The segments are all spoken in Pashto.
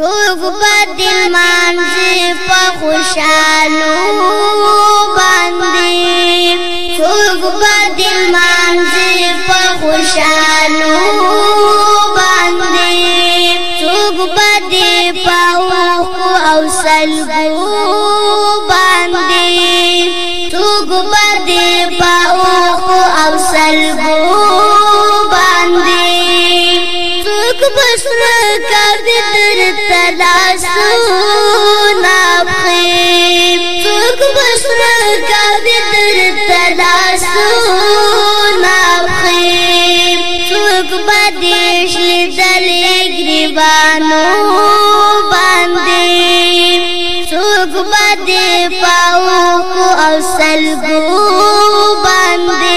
بدل مانسی پا خوشالو پسم کردی در تلاسونا بخیم څوک پسم کردی در تلاسونا بخیم څوک بدیش لیدل گریبانو باندې څوک بدې پاو کو او سلګو باندې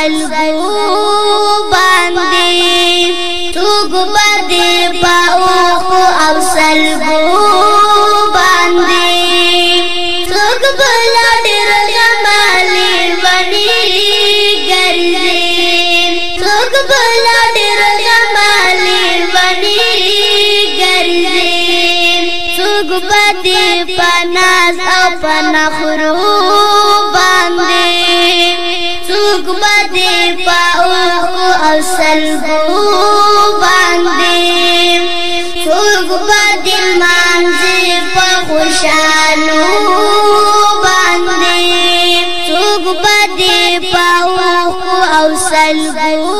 سلګو باندې توګ باندې پاو او سلګو باندې توګ بلډ رجمال ونی ګرځي توګ بلډ رجمال ونی ګرځي توګ باندې پناز او پنخرو باندې توګ باندې په اوخو او سلبو باندې څوک به د لمانځې په خوشحالو باندې څوک به د په اوخو او سلبو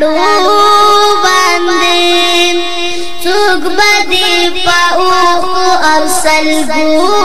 سړو باندې څوک بدی پاو او سلګو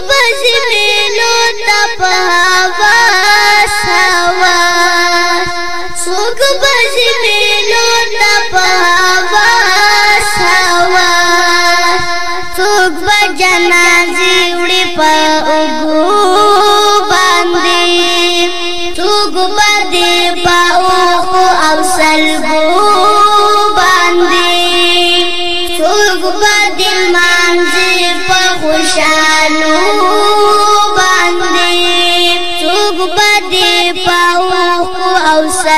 بزی مینو تا په حواس حواس څوک بزی مینو تا په حواس حواس څوک به جنازې وړي په اوګو باندې څوک به دې په اوخو او سلګو باندې څوک به دې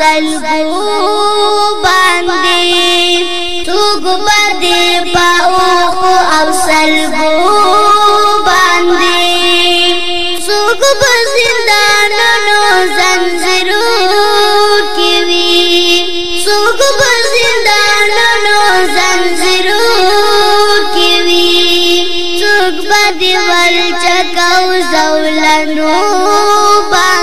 سلګو باندې توګ باندې پاو او سلګو باندې څوک په زندانونو زنجیرو کې وی څوک په زندانونو زنجیرو کې وی څوک باندې ورچکاو زولنو باندې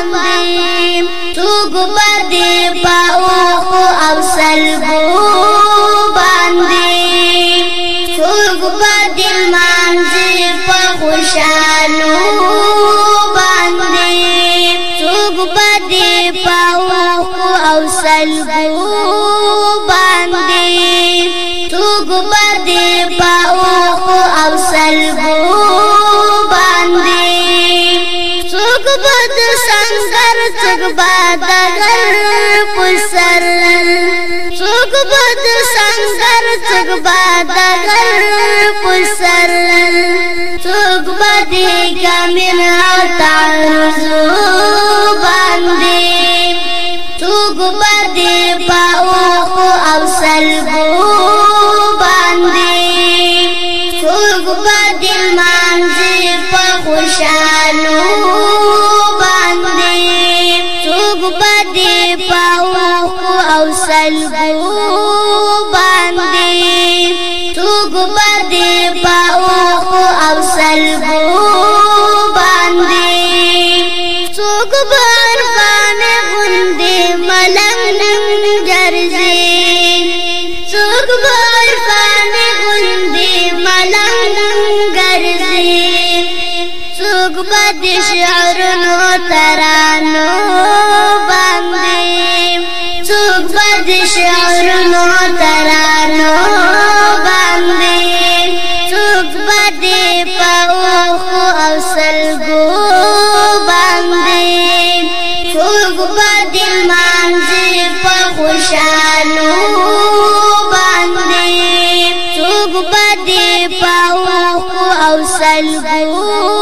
سلګو باندې توګ باندې پاو او سلګو باندې توګ بد سنگر څګ باندې پسر توګ بد سنگر څګ باندې پسر توګ باندې ګمن او تعرضو Revolution. د شعرونو ترانو باندې څوک به د شعرونو ترانو باندې څوک به د پاوخو او سلګو باندې څوک به د مانځي په خوشالو باندې څوک به د پاوخو او سلګو